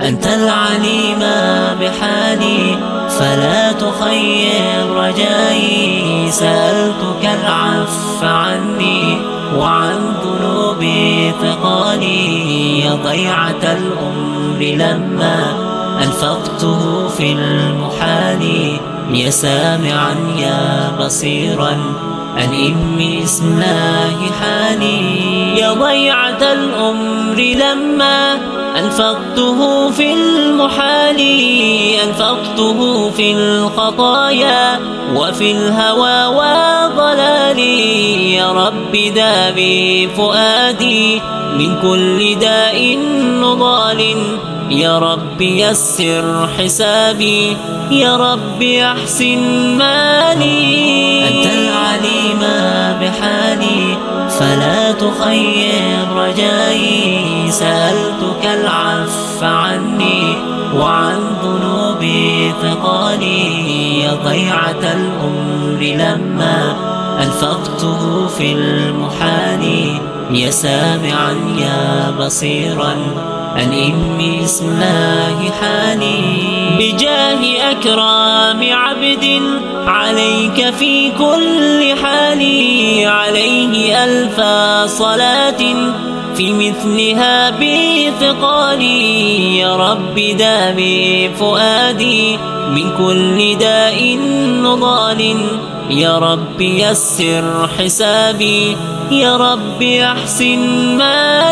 أنت العليم بحالي فلا تخير رجائي. سألتك العف عني وعن ذنوبي ثقالي. يا ضيعة الأمر لما أنفقته في المحال. يا سامعا يا بصيرا اسم الله حالي. يا ضيعة الأمر لما أنفقته في المحال أنفقته في الخطايا وفي الهوى وضلالي يا رب دابي فؤادي من كل داء نضال. يا رب يسر حسابي يا رب أحسن مالي. فلا تخير رجائي. سألتك العف عني وعن ذنوبي ثقالي. يا ضيعة الأمر لما أنفقته في المحال. يا سامعا يا بصيرا أنم اسم الله حالي. بجاه أكرام عبد عليك في كل حال عليه ألف صلاة. في مثلها بثقالي يا رب دامي فؤادي. من كل داء نضال يا رب يسر حسابي. يا رب أحسن مالي.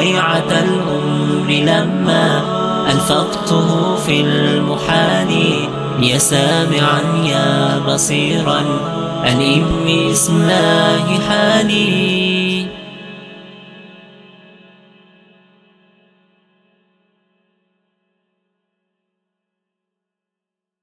ضيعة الأمر لما أنفقته في المحال. يا سامعا يا بصيرا أنم اسم الله حالي.